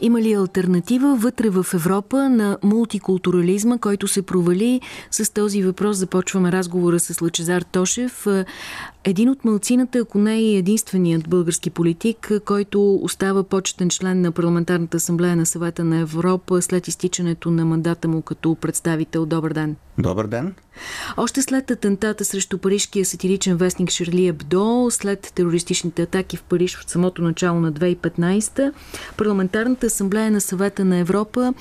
Има ли альтернатива вътре в Европа на мултикултурализма, който се провали? С този въпрос започваме разговора с Лъчезар Тошев, един от мълцината, ако не и единственият български политик, който остава почетен член на Парламентарната асамблея на съвета на Европа след изтичането на мандата му като представител. Добър ден! Добър ден! Още след атентата срещу парижкия сатиричен вестник Шарли Ебдо, след терористичните атаки в Париж в самото начало на 2015, Парламентарната асамблея на съвета на Европа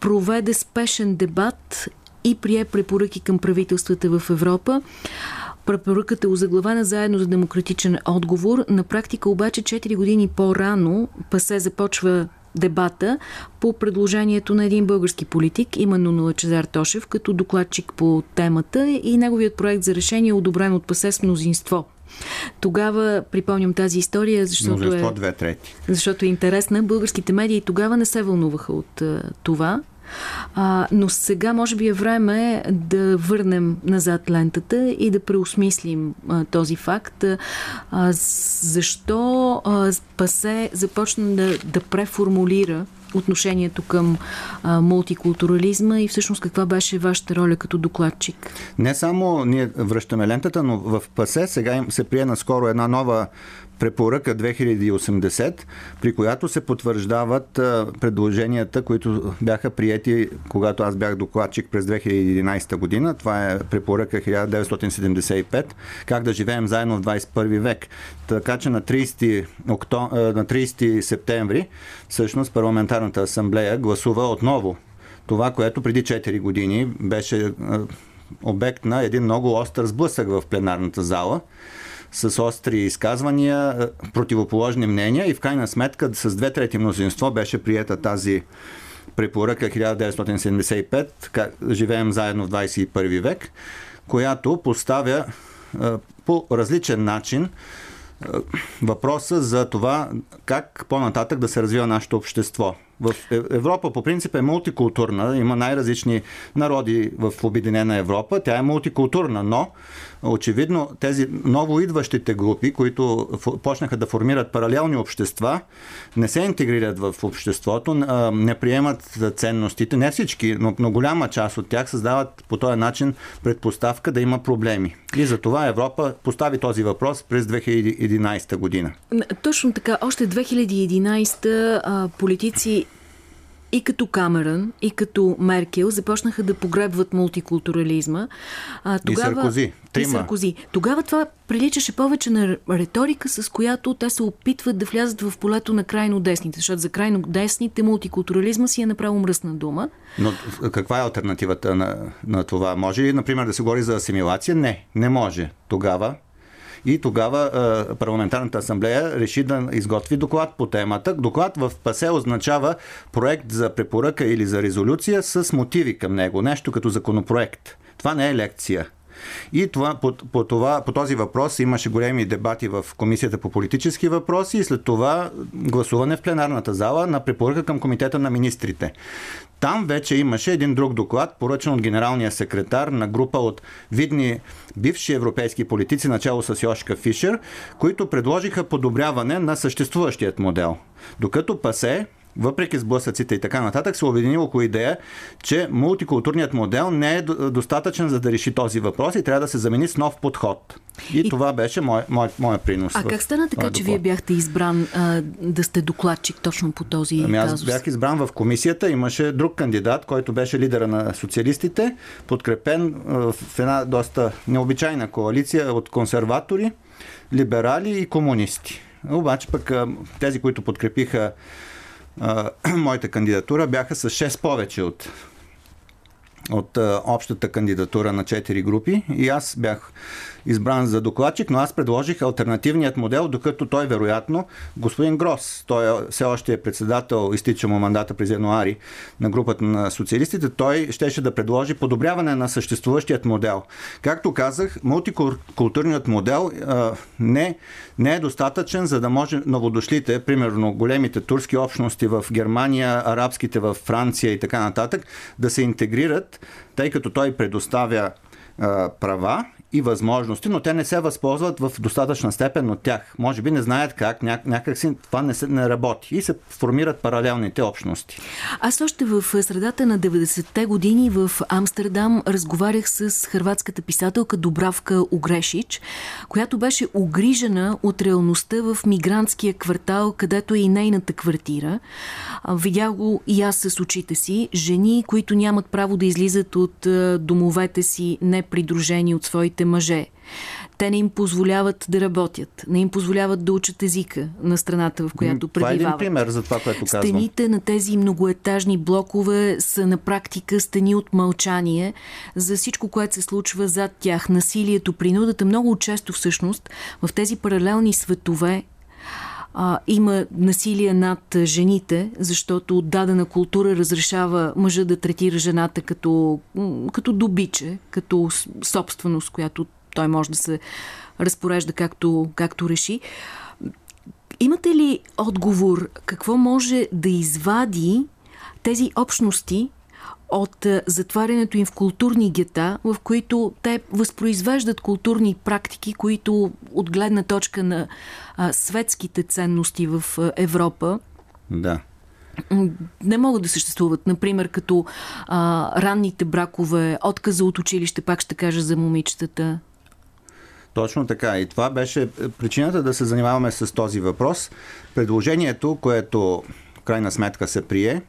проведе спешен дебат и прие препоръки към правителствата в Европа. Препоръката е озаглавена заедно за демократичен отговор. На практика обаче 4 години по-рано ПАСЕ започва дебата по предложението на един български политик, именно на Лачезар Тошев, като докладчик по темата и неговият проект за решение е одобрен от ПАСЕ с мнозинство. Тогава припомням тази история, защото е, две трети. защото е интересна. Българските медии тогава не се вълнуваха от uh, това. А, но сега може би е време да върнем назад лентата и да преосмислим а, този факт. А, защо а, ПАСЕ започна да, да преформулира отношението към а, мултикултурализма и всъщност каква беше вашата роля като докладчик? Не само ние връщаме лентата, но в ПАСЕ сега се прие наскоро една нова препоръка 2080, при която се потвърждават предложенията, които бяха приети, когато аз бях докладчик през 2011 година. Това е препоръка 1975, как да живеем заедно в 21 век. Така че на 30, окто... на 30 септември всъщност парламентарната асамблея гласува отново това, което преди 4 години беше обект на един много остър сблъсък в пленарната зала с остри изказвания, е, противоположни мнения и в крайна сметка с две трети мнозинство беше приета тази препоръка 1975, как живеем заедно в 21 век, която поставя е, по различен начин е, въпроса за това как по-нататък да се развива нашето общество. В Европа по принцип е мултикултурна, има най-различни народи в Обединена Европа, тя е мултикултурна, но очевидно тези ново идващите групи, които почнаха да формират паралелни общества, не се интегрират в обществото, не приемат ценностите. Не всички, но, но голяма част от тях създават по този начин предпоставка да има проблеми. И за това Европа постави този въпрос през 2011 година. Точно така. Още 2011 политици и като Камерън, и като Меркел започнаха да погребват мултикултурализма. А, тогава, и Саркози. Трима. И Саркози. Тогава това приличаше повече на риторика, с която те се опитват да влязат в полето на крайно десните, защото за крайно десните мултикултурализма си е направо мръсна дума. Но каква е альтернативата на, на това? Може ли, например, да се говори за асимилация? Не, не може. Тогава и тогава е, парламентарната асамблея реши да изготви доклад по темата. Доклад в ПАСЕ означава проект за препоръка или за резолюция с мотиви към него. Нещо като законопроект. Това не е лекция. И това, по, по, това, по този въпрос имаше големи дебати в Комисията по политически въпроси и след това гласуване в пленарната зала на препоръка към Комитета на министрите. Там вече имаше един друг доклад, поръчен от генералния секретар на група от видни бивши европейски политици, начало с Йошка Фишер, които предложиха подобряване на съществуващият модел. Докато ПАСЕ въпреки сблъсъците и така нататък, се обедини около идея, че мултикултурният модел не е достатъчен за да реши този въпрос и трябва да се замени с нов подход. И, и... това беше мой, мой, мой принос. А как стана така, че вие бяхте избран а, да сте докладчик точно по този ами аз казус? бях избран в комисията. Имаше друг кандидат, който беше лидера на социалистите, подкрепен а, в една доста необичайна коалиция от консерватори, либерали и комунисти. Обаче пък а, тези, които подкрепиха моята кандидатура бяха с 6 повече от от общата кандидатура на 4 групи. И аз бях избран за докладчик, но аз предложих альтернативният модел, докато той вероятно, господин Грос, той е, все още е председател, изтича му мандата през януари на групата на социалистите, той щеше да предложи подобряване на съществуващият модел. Както казах, мултикултурният модел а, не, не е достатъчен, за да може новодошлите, примерно големите турски общности в Германия, арабските в Франция и така нататък, да се интегрират, тъй като той предоставя права и възможности, но те не се възползват в достатъчна степен от тях. Може би не знаят как, ня, някак си това не, се, не работи и се формират паралелните общности. Аз още в средата на 90-те години в Амстердам разговарях с хрватската писателка Добравка Огрешич, която беше огрижена от реалността в мигрантския квартал, където е и нейната квартира. Видях го и аз с очите си. Жени, които нямат право да излизат от домовете си непридружени от своите мъже. Те не им позволяват да работят, не им позволяват да учат езика на страната, в която пребивават. Това е един пример за това, което казвам. Стените на тези многоетажни блокове са на практика стени от мълчание за всичко, което се случва зад тях. Насилието, принудата, много често всъщност в тези паралелни светове а, има насилие над жените, защото дадена култура разрешава мъжа да третира жената като, като добиче, като собственост, която той може да се разпорежда както, както реши. Имате ли отговор какво може да извади тези общности от затварянето им в културни гета, в които те възпроизвеждат културни практики, които от гледна точка на а, светските ценности в Европа да не могат да съществуват. Например, като а, ранните бракове, отказа от училище, пак ще кажа за момичетата. Точно така. И това беше причината да се занимаваме с този въпрос. Предложението, което в крайна сметка се прие,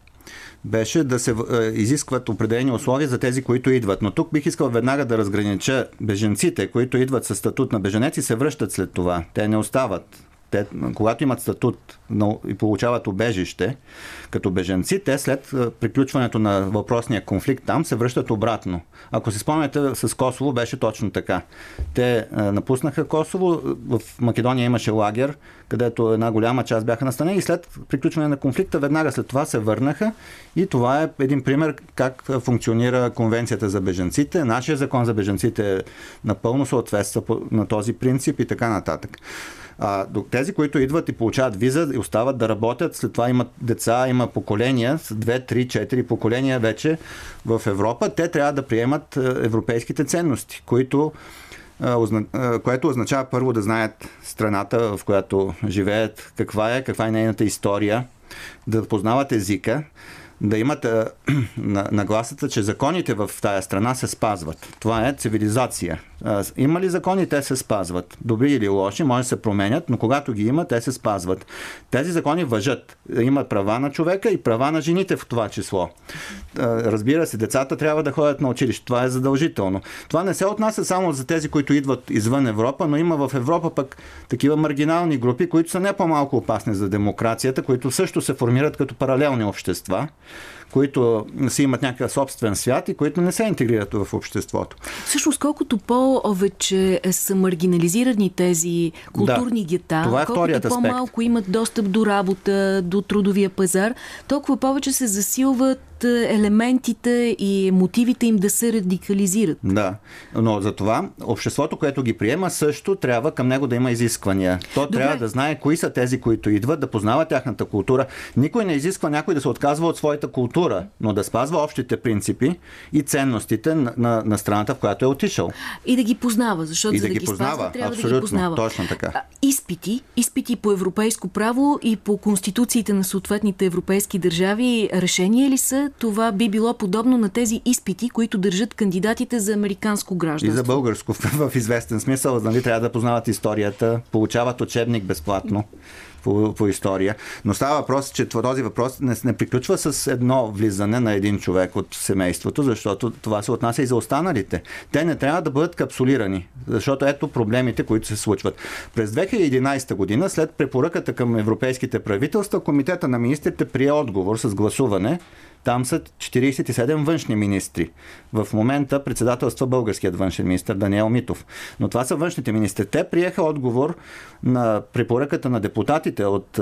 беше да се е, изискват определени условия за тези, които идват. Но тук бих искал веднага да разгранича беженците, които идват със статут на беженец и се връщат след това. Те не остават те, когато имат статут и получават обежище като беженци, те след приключването на въпросния конфликт там се връщат обратно. Ако си спомняте, с Косово беше точно така. Те напуснаха Косово, в Македония имаше лагер, където една голяма част бяха настанени и след приключване на конфликта веднага след това се върнаха и това е един пример как функционира Конвенцията за беженците. Нашия закон за беженците напълно съответства на този принцип и така нататък. А, тези, които идват и получават виза остават да работят, след това имат деца, има поколения, с 2, 3, 4 поколения вече в Европа, те трябва да приемат европейските ценности, които което означава първо да знаят страната, в която живеят, каква е, каква е нейната история, да познават езика, да имат нагласата, че законите в тая страна се спазват. Това е цивилизация. Има ли закони, те се спазват. Добри или лоши, може да се променят, но когато ги има, те се спазват. Тези закони въжат. Имат права на човека и права на жените в това число. Разбира се, децата трябва да ходят на училище. Това е задължително. Това не се отнася само за тези, които идват извън Европа, но има в Европа пък такива маргинални групи, които са не по-малко опасни за демокрацията, които също се формират като паралелни общества които си имат някакъв собствен свят и които не се интегрират в обществото. Всъщност, колкото повече са маргинализирани тези културни да, гета, това е колкото по-малко имат достъп до работа, до трудовия пазар, толкова повече се засилват елементите и мотивите им да се радикализират. Да, но за това обществото, което ги приема, също трябва към него да има изисквания. То Добре. трябва да знае кои са тези, които идват, да познава тяхната култура. Никой не изисква някой да се отказва от своята култура, но да спазва общите принципи и ценностите на, на, на страната, в която е отишъл. И да ги познава, защото и за да, да ги познава, спазва, трябва абсолютно, да ги познава. Точно така. Изпити, изпити по европейско право и по конституциите на съответните европейски държави, решение ли са това би било подобно на тези изпити, които държат кандидатите за американско гражданство. И за българско в известен смисъл. Нали, трябва да познават историята, получават учебник безплатно по, по история. Но става въпрос, че този въпрос не, не приключва с едно влизане на един човек от семейството, защото това се отнася и за останалите. Те не трябва да бъдат капсулирани, защото ето проблемите, които се случват. През 2011 година, след препоръката към европейските правителства, Комитета на министрите прие отговор с гласуване там са 47 външни министри. В момента председателства българският външен министр Даниел Митов. Но това са външните министри. Те приеха отговор на препоръката на депутатите от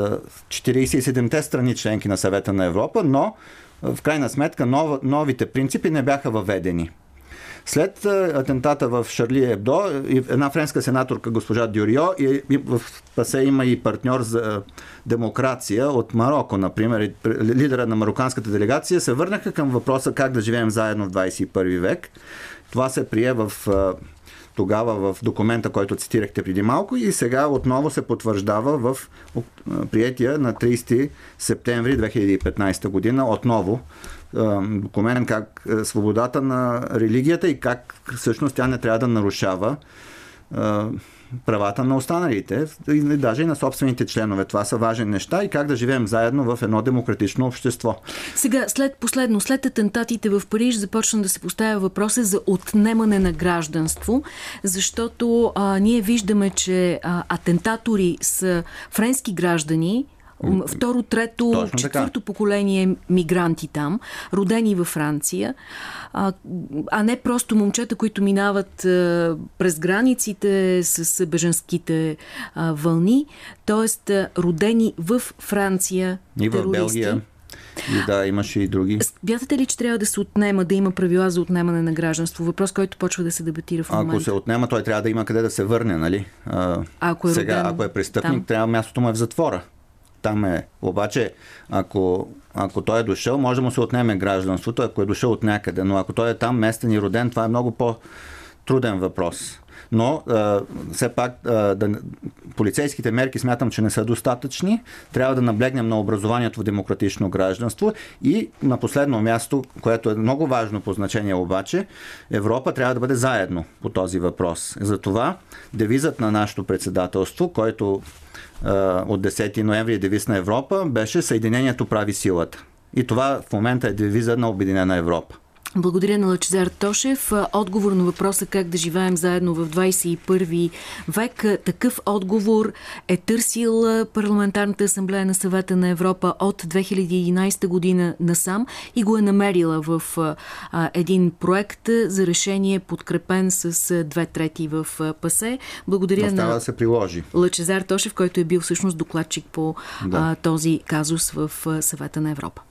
47-те страни членки на съвета на Европа, но в крайна сметка нов, новите принципи не бяха въведени. След атентата в Шарли Ебдо, една френска сенаторка, госпожа Дюрио, и в ПАСЕ има и партньор за демокрация от Марокко, например, лидера на марокканската делегация, се върнаха към въпроса как да живеем заедно в 21 век. Това се прие в тогава в документа, който цитирахте преди малко и сега отново се потвърждава в приятия на 30 септември 2015 година отново документ как свободата на религията и как всъщност тя не трябва да нарушава правата на останалите и даже и на собствените членове. Това са важни неща и как да живеем заедно в едно демократично общество. Сега, след последно, след атентатите в Париж започна да се поставя въпроса за отнемане на гражданство, защото а, ние виждаме, че а, атентатори са френски граждани, второ, трето, Точно четвърто така. поколение мигранти там, родени във Франция, а, а не просто момчета, които минават а, през границите с беженските а, вълни, т.е. родени в Франция И в Белгия. И да, имаше и други. Смятате ли, че трябва да се отнема, да има правила за отнемане на гражданство? Въпрос, който почва да се дебатира в момента. Ако се отнема, той трябва да има къде да се върне, нали? А, ако е сега, роден, ако е престъпник, там. трябва мястото му е в затвора там е. Обаче, ако, ако той е дошъл, може да му се отнеме гражданството, ако е дошъл от някъде. Но ако той е там местен и роден, това е много по-труден въпрос. Но а, все пак а, да, полицейските мерки смятам, че не са достатъчни. Трябва да наблегнем на образованието в демократично гражданство и на последно място, което е много важно по значение обаче, Европа трябва да бъде заедно по този въпрос. Затова девизът на нашето председателство, който от 10 ноември е девиз на Европа, беше Съединението прави силата. И това в момента е девиза на Обединена Европа. Благодаря на Лачезар Тошев. Отговор на въпроса как да живеем заедно в 21 век. Такъв отговор е търсил Парламентарната асамблея на съвета на Европа от 2011 година насам и го е намерила в един проект за решение подкрепен с две трети в ПАСЕ. Благодаря на да се приложи. Лачезар Тошев, който е бил всъщност докладчик по да. този казус в съвета на Европа.